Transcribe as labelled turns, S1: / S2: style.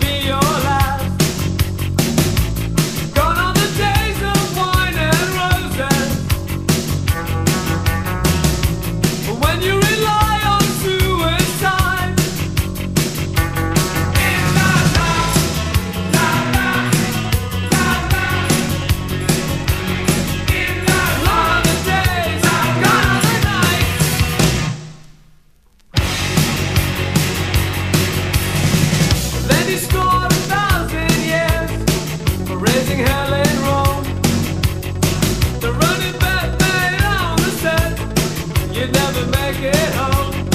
S1: be your life. never make it home.